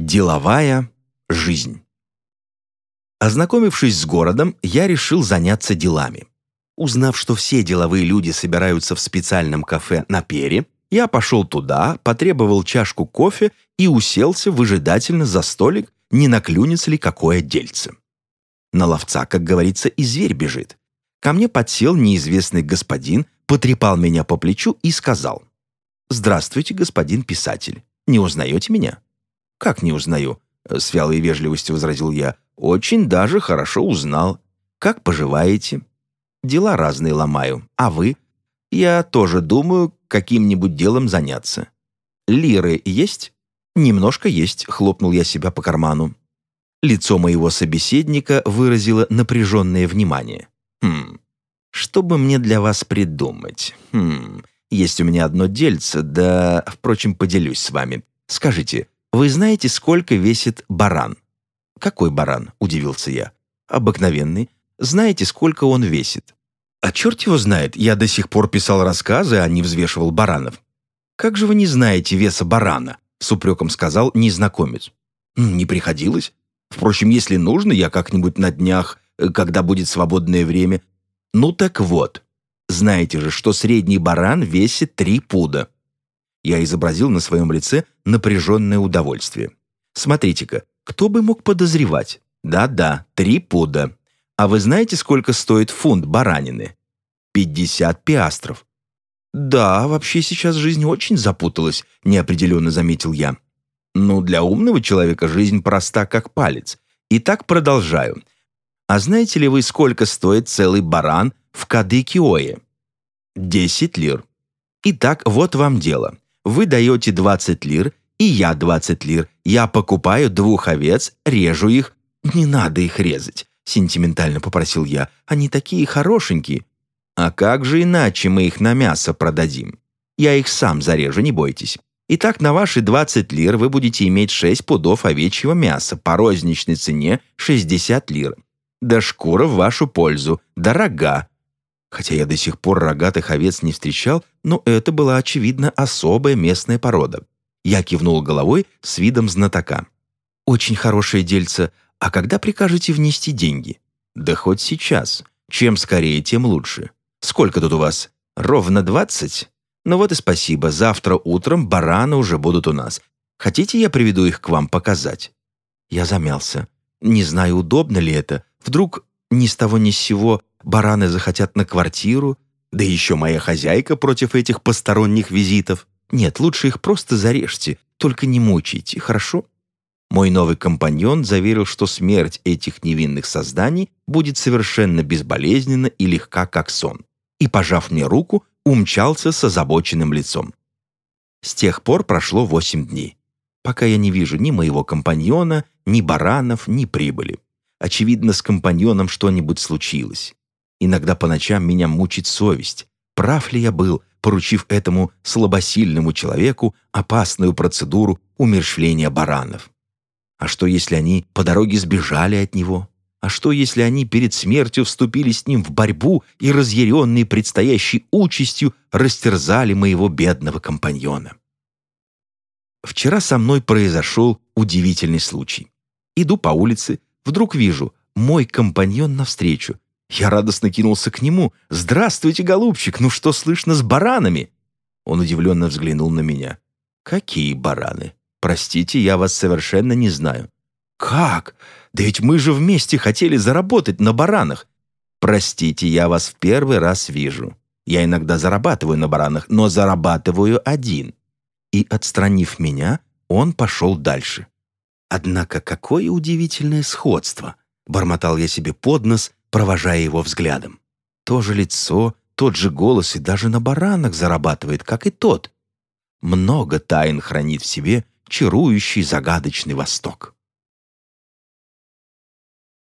Деловая жизнь. Ознакомившись с городом, я решил заняться делами. Узнав, что все деловые люди собираются в специальном кафе на Пере, я пошел туда, потребовал чашку кофе и уселся выжидательно за столик, не наклюнется ли какое дельце. На ловца, как говорится, и зверь бежит. Ко мне подсел неизвестный господин, потрепал меня по плечу и сказал. «Здравствуйте, господин писатель. Не узнаете меня?» «Как не узнаю?» — с вялой вежливостью возразил я. «Очень даже хорошо узнал. Как поживаете?» «Дела разные ломаю. А вы?» «Я тоже думаю, каким-нибудь делом заняться». «Лиры есть?» «Немножко есть», — хлопнул я себя по карману. Лицо моего собеседника выразило напряженное внимание. «Хм, что бы мне для вас придумать? Хм, есть у меня одно дельце, да, впрочем, поделюсь с вами. Скажите, вы знаете, сколько весит баран?» «Какой баран?» – удивился я. «Обыкновенный. Знаете, сколько он весит?» «А черт его знает, я до сих пор писал рассказы, а не взвешивал баранов». «Как же вы не знаете веса барана?» – с упреком сказал незнакомец. «Не приходилось. Впрочем, если нужно, я как-нибудь на днях, э, когда будет свободное время...» «Ну так вот, знаете же, что средний баран весит три пуда». Я изобразил на своем лице напряженное удовольствие. «Смотрите-ка, кто бы мог подозревать? Да-да, три пуда. А вы знаете, сколько стоит фунт баранины? 50 пиастров. «Да, вообще сейчас жизнь очень запуталась», — неопределенно заметил я. «Ну, для умного человека жизнь проста, как палец. И так продолжаю. А знаете ли вы, сколько стоит целый баран в Кадыкиое?» «Десять лир. Итак, вот вам дело. Вы даете 20 лир, и я 20 лир. Я покупаю двух овец, режу их. Не надо их резать, сентиментально попросил я. Они такие хорошенькие. А как же иначе мы их на мясо продадим? Я их сам зарежу, не бойтесь. Итак, на ваши 20 лир вы будете иметь 6 пудов овечьего мяса по розничной цене 60 лир. Да шкура в вашу пользу, дорога, Хотя я до сих пор рогатых овец не встречал, но это была, очевидно, особая местная порода. Я кивнул головой с видом знатока. «Очень хорошее дельце. А когда прикажете внести деньги?» «Да хоть сейчас. Чем скорее, тем лучше. Сколько тут у вас? Ровно двадцать? Ну вот и спасибо. Завтра утром бараны уже будут у нас. Хотите, я приведу их к вам показать?» Я замялся. Не знаю, удобно ли это. Вдруг ни с того ни с сего бараны захотят на квартиру, да еще моя хозяйка против этих посторонних визитов. Нет, лучше их просто зарежьте, только не мучайте, хорошо?» Мой новый компаньон заверил, что смерть этих невинных созданий будет совершенно безболезненна и легка, как сон, и, пожав мне руку, умчался с озабоченным лицом. С тех пор прошло восемь дней, пока я не вижу ни моего компаньона, ни баранов, ни прибыли. Очевидно, с компаньоном что-нибудь случилось. Иногда по ночам меня мучит совесть. Прав ли я был, поручив этому слабосильному человеку опасную процедуру умершвления баранов? А что, если они по дороге сбежали от него? А что, если они перед смертью вступили с ним в борьбу и, разъяренные предстоящей участью, растерзали моего бедного компаньона? Вчера со мной произошел удивительный случай. Иду по улице, Вдруг вижу, мой компаньон навстречу. Я радостно кинулся к нему. «Здравствуйте, голубчик! Ну что слышно с баранами?» Он удивленно взглянул на меня. «Какие бараны? Простите, я вас совершенно не знаю». «Как? Да ведь мы же вместе хотели заработать на баранах». «Простите, я вас в первый раз вижу. Я иногда зарабатываю на баранах, но зарабатываю один». И, отстранив меня, он пошел дальше. Однако какое удивительное сходство! Бормотал я себе под нос, провожая его взглядом. То же лицо, тот же голос и даже на баранах зарабатывает, как и тот. Много тайн хранит в себе чарующий загадочный Восток.